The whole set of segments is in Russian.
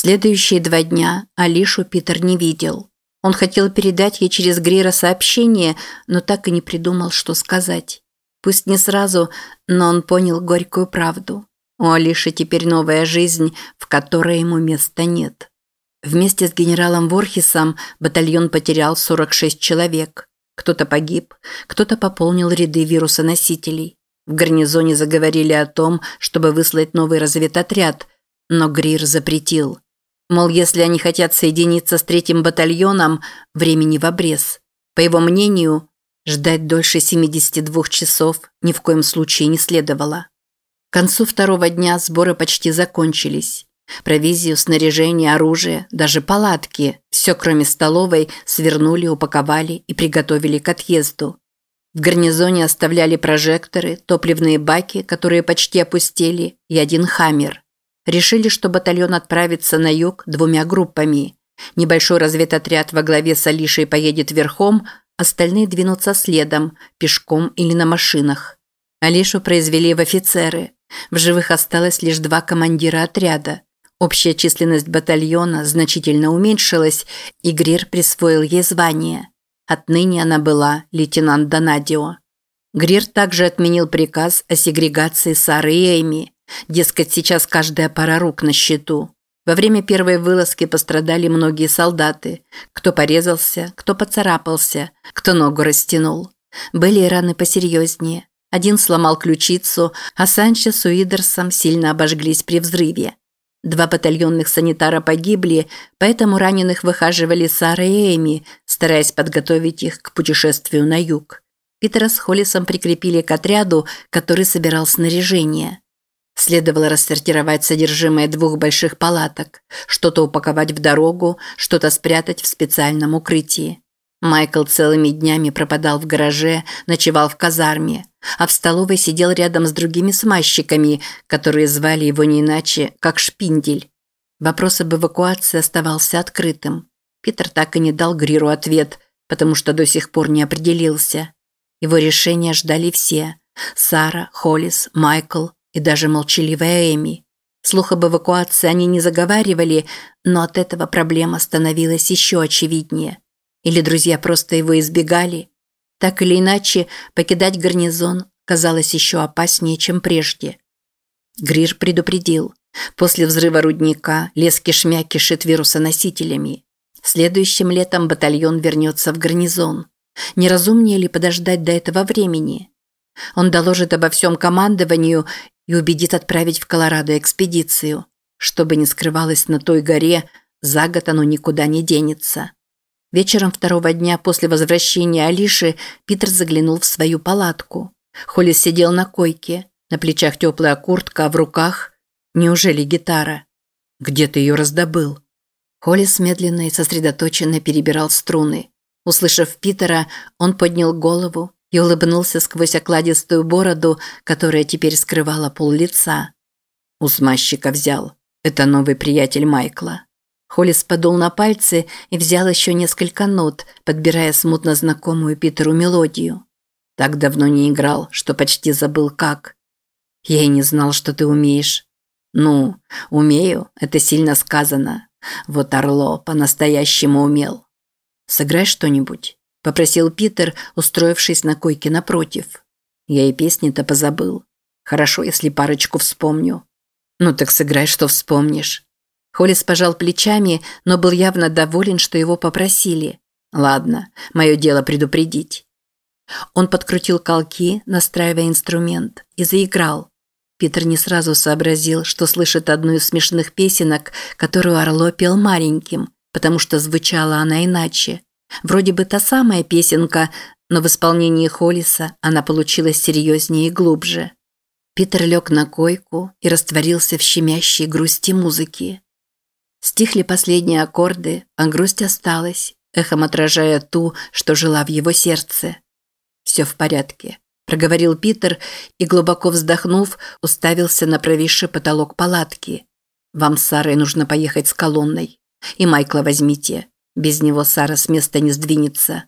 Следующие два дня Алишу Питер не видел. Он хотел передать ей через Грира сообщение, но так и не придумал, что сказать. Пусть не сразу, но он понял горькую правду. У Алиши теперь новая жизнь, в которой ему места нет. Вместе с генералом Ворхисом батальон потерял 46 человек. Кто-то погиб, кто-то пополнил ряды вирусоносителей. В гарнизоне заговорили о том, чтобы выслать новый разведотряд, но Грир запретил. Мол, если они хотят соединиться с третьим батальоном, времени в обрез. По его мнению, ждать дольше 72 часов ни в коем случае не следовало. К концу второго дня сборы почти закончились. Провизию, снаряжение, оружие, даже палатки – все кроме столовой свернули, упаковали и приготовили к отъезду. В гарнизоне оставляли прожекторы, топливные баки, которые почти опустели, и один «Хаммер». Решили, что батальон отправится на юг двумя группами. Небольшой разведотряд во главе с Алишей поедет верхом, остальные двинутся следом, пешком или на машинах. Алишу произвели в офицеры. В живых осталось лишь два командира отряда. Общая численность батальона значительно уменьшилась, и Грир присвоил ей звание. Отныне она была лейтенант Донадио. Грир также отменил приказ о сегрегации Сары и Эми. Дескать, сейчас каждая пара рук на счету. Во время первой вылазки пострадали многие солдаты. Кто порезался, кто поцарапался, кто ногу растянул. Были и раны посерьезнее. Один сломал ключицу, а Санчо с Уидерсом сильно обожглись при взрыве. Два батальонных санитара погибли, поэтому раненых выхаживали Сара и Эми, стараясь подготовить их к путешествию на юг. Питера с Холлисом прикрепили к отряду, который собирал снаряжение. Следовало рассортировать содержимое двух больших палаток, что-то упаковать в дорогу, что-то спрятать в специальном укрытии. Майкл целыми днями пропадал в гараже, ночевал в казарме, а в столовой сидел рядом с другими смазчиками, которые звали его не иначе, как Шпиндель. Вопрос об эвакуации оставался открытым. Питер так и не дал Гриру ответ, потому что до сих пор не определился. Его решения ждали все – Сара, Холлис, Майкл и даже молчаливая Эми. Слух об эвакуации они не заговаривали, но от этого проблема становилась еще очевиднее – или друзья просто его избегали? Так или иначе, покидать гарнизон казалось еще опаснее, чем прежде. Грир предупредил. После взрыва рудника лес кишмя кишит вирусоносителями. Следующим летом батальон вернется в гарнизон. Неразумнее ли подождать до этого времени? Он доложит обо всем командованию и убедит отправить в Колорадо экспедицию. Что бы ни скрывалось на той горе, за год оно никуда не денется. Вечером второго дня после возвращения Алиши Питер заглянул в свою палатку. Холлис сидел на койке, на плечах теплая куртка, а в руках... Неужели гитара? Где ты ее раздобыл? Холлис медленно и сосредоточенно перебирал струны. Услышав Питера, он поднял голову и улыбнулся сквозь окладистую бороду, которая теперь скрывала пол лица. У смазчика взял. Это новый приятель Майкла. Холлис подул на пальцы и взял еще несколько нот, подбирая смутно знакомую Питеру мелодию. Так давно не играл, что почти забыл как. Я и не знал, что ты умеешь. Ну, умею, это сильно сказано. Вот Орло по-настоящему умел. Сыграй что-нибудь, попросил Питер, устроившись на койке напротив. Я и песни-то позабыл. Хорошо, если парочку вспомню. Ну так сыграй, что вспомнишь. Холлис пожал плечами, но был явно доволен, что его попросили. «Ладно, мое дело предупредить». Он подкрутил колки, настраивая инструмент, и заиграл. Питер не сразу сообразил, что слышит одну из смешных песенок, которую Орло пел маленьким, потому что звучала она иначе. Вроде бы та самая песенка, но в исполнении Холлиса она получилась серьезнее и глубже. Питер лег на койку и растворился в щемящей грусти музыки. Стихли последние аккорды, а грусть осталась, эхом отражая ту, что жила в его сердце. «Все в порядке», – проговорил Питер и, глубоко вздохнув, уставился на провисший потолок палатки. «Вам с Сарой нужно поехать с колонной. И Майкла возьмите. Без него Сара с места не сдвинется».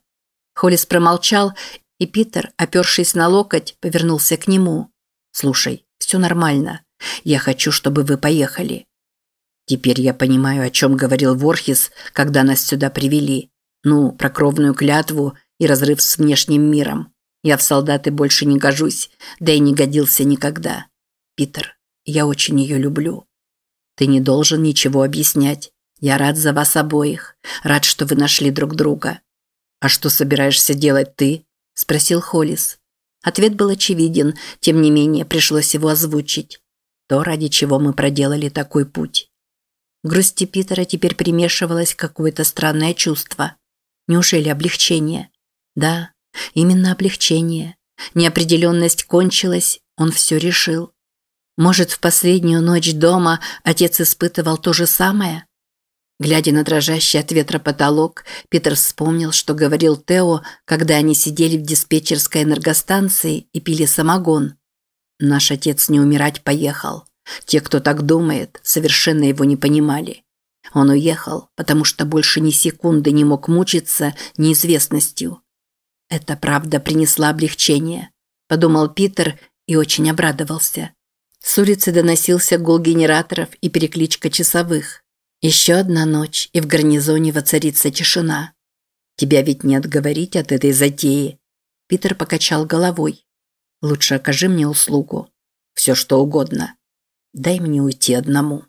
Холлис промолчал, и Питер, опершись на локоть, повернулся к нему. «Слушай, все нормально. Я хочу, чтобы вы поехали. Теперь я понимаю, о чем говорил Ворхис, когда нас сюда привели. Ну, про кровную клятву и разрыв с внешним миром. Я в солдаты больше не гожусь, да и не годился никогда. Питер, я очень ее люблю. Ты не должен ничего объяснять. Я рад за вас обоих. Рад, что вы нашли друг друга. А что собираешься делать ты? спросил Холлис. Ответ был очевиден, тем не менее пришлось его озвучить. То, ради чего мы проделали такой путь. Грусти Питера теперь примешивалось какое-то странное чувство. Неужели облегчение? Да, именно облегчение. Неопределенность кончилась, он все решил. Может, в последнюю ночь дома отец испытывал то же самое? Глядя на дрожащий от ветра потолок, Питер вспомнил, что говорил Тео, когда они сидели в диспетчерской энергостанции и пили самогон. «Наш отец не умирать поехал. Те, кто так думает, совершенно его не понимали. Он уехал, потому что больше ни секунды не мог мучиться неизвестностью. Эта правда принесла облегчение», – подумал Питер и очень обрадовался. С улицы доносился гул генераторов и перекличка часовых. Еще одна ночь, и в гарнизоне воцарится тишина. Тебя ведь не отговорить от этой затеи. Питер покачал головой. Лучше окажи мне услугу. Все что угодно. Дай мне уйти одному.